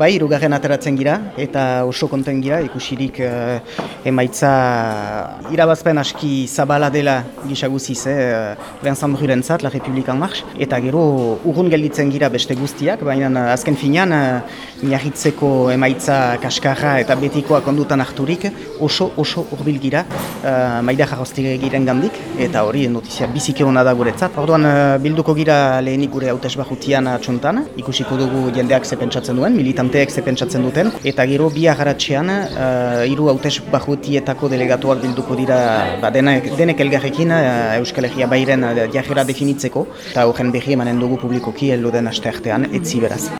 Bai, irugarren ateratzen gira eta oso konten gira ikusirik uh, emaitza irabazpen aski zabala dela gisaguziz, eh, Vincent Bruren zat, La Republikan Marx, eta gero urrun gelditzen gira beste guztiak, baina azken finean uh, miarritzeko emaitza kaskarra eta betikoa kondutan harturik oso oso urbil gira uh, maida jarroztige giren gandik eta hori notizia bizike hona da guretzat. Orduan uh, bilduko gira lehenik gure hautes bajutian atxontan, ikusiko dugu jendeak ze pentsatzen duen, militanteek ze pentsatzen duten, eta gero bi agaratxean uh, hiru hautes bajutietako delegatuak bilduko dira ba, denek, denek elgarrekin uh, Euskal Herria bairen uh, jajera definitzeko, eta horren behi emanen dugu publikoki eluden aste artean, etzi beraz.